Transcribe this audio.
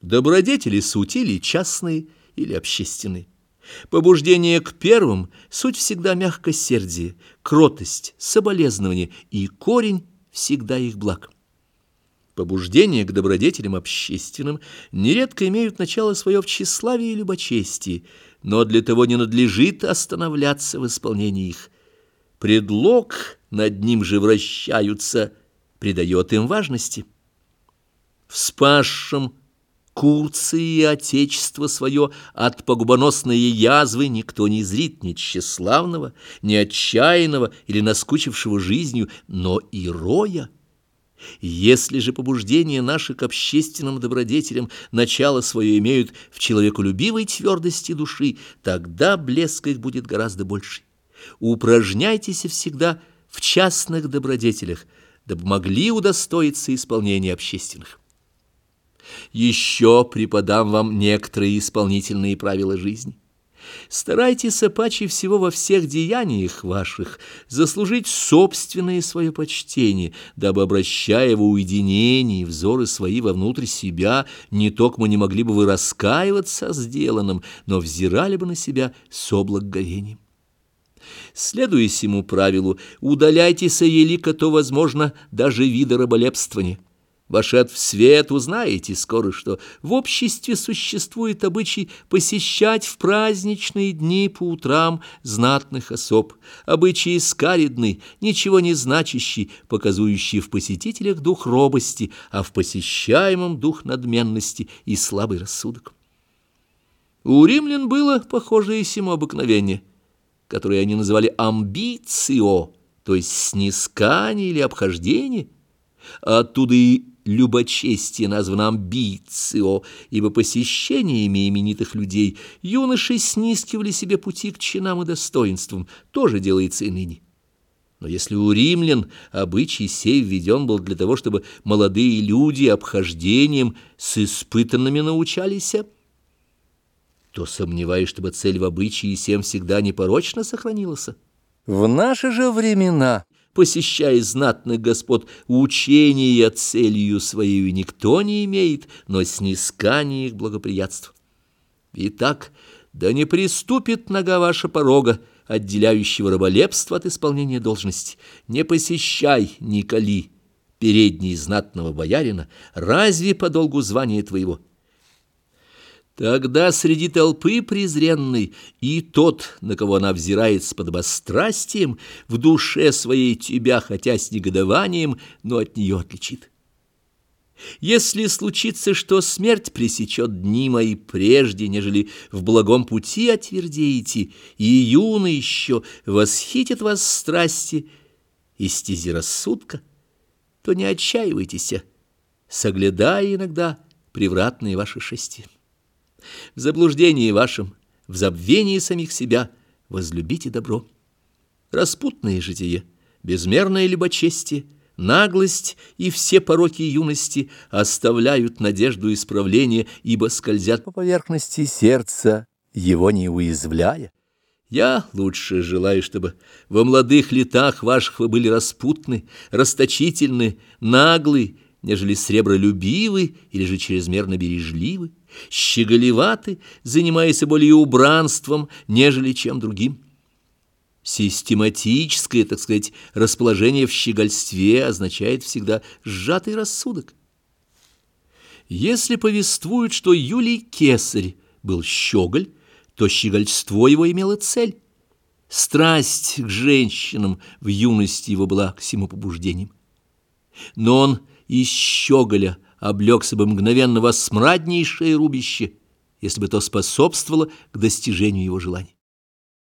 Добродетели суть или частные, или общественные. Побуждение к первым – суть всегда мягкосердие, кротость, соболезнование, и корень всегда их благ. Побуждения к добродетелям общественным нередко имеют начало свое в тщеславии и любочестии, но для того не надлежит останавливаться в исполнении их. Предлог, над ним же вращаются, придает им важности. В спасшем Курции и отечество свое от погубоносной язвы никто не зрит ни тщеславного, ни отчаянного или наскучившего жизнью, но и роя. Если же побуждения наши к общественным добродетелям начало свое имеют в человеколюбивой твердости души, тогда блеск их будет гораздо больше. Упражняйтесь всегда в частных добродетелях, дабы могли удостоиться исполнения общественных. Еще преподам вам некоторые исполнительные правила жизни. Старайтесь паче всего во всех деяниях ваших заслужить собственное свое почтение, дабы, обращая в уединении взоры свои вовнутрь себя, не только мы не могли бы вы раскаиваться о сделанном, но взирали бы на себя с облаговением. Следуя сему правилу, удаляйтесь елика то, возможно, даже вида раболепствования. Вошед в свет, узнаете скоро, что в обществе существует обычай посещать в праздничные дни по утрам знатных особ, обычай скаридный, ничего не значащий, показующий в посетителях дух робости, а в посещаемом дух надменности и слабый рассудок. У римлян было похожее сему обыкновение, которое они называли амбицио, то есть снискание или обхождение, оттуда и любочестие названо амбицио, ибо посещениями именитых людей юноши снискивали себе пути к чинам и достоинствам, тоже делается и ныне. Но если у римлян обычай сей введен был для того, чтобы молодые люди обхождением с испытанными научались, то сомневаюсь, чтобы цель в обычае всем всегда непорочно сохранилась. В наши же времена посещая знатных господ, учения целью своей никто не имеет, но снискание их благоприятств. Итак, да не приступит нога ваша порога, отделяющего раболепство от исполнения должности. Не посещай, Николи, передней знатного боярина, разве по долгу звания твоего? Тогда среди толпы презренной и тот, на кого она взирает с подобострастием, в душе своей тебя, хотя с негодованием, но от нее отличит. Если случится, что смерть пресечет дни мои прежде, нежели в благом пути отвердеете, и юны еще восхитят вас страсти и стези рассудка, то не отчаивайтесь, соглядая иногда превратные ваши шести. В заблуждении вашем, в забвении самих себя возлюбите добро. Распутное житие, безмерное любочестие, наглость и все пороки юности оставляют надежду исправления, ибо скользят по поверхности сердца, его не уязвляя. Я лучше желаю, чтобы во молодых летах ваших вы были распутны, расточительны, наглы, нежели сребролюбивы или же чрезмерно бережливы щеголеваты, занимаясь более убранством, нежели чем другим. Систематическое, так сказать, расположение в щегольстве означает всегда сжатый рассудок. Если повествуют, что Юлий Кесарь был щеголь, то щегольство его имело цель. Страсть к женщинам в юности его была к всему побуждением. Но он из щеголя – облегся бы мгновенно во смраднейшее рубище, если бы то способствовало к достижению его желаний.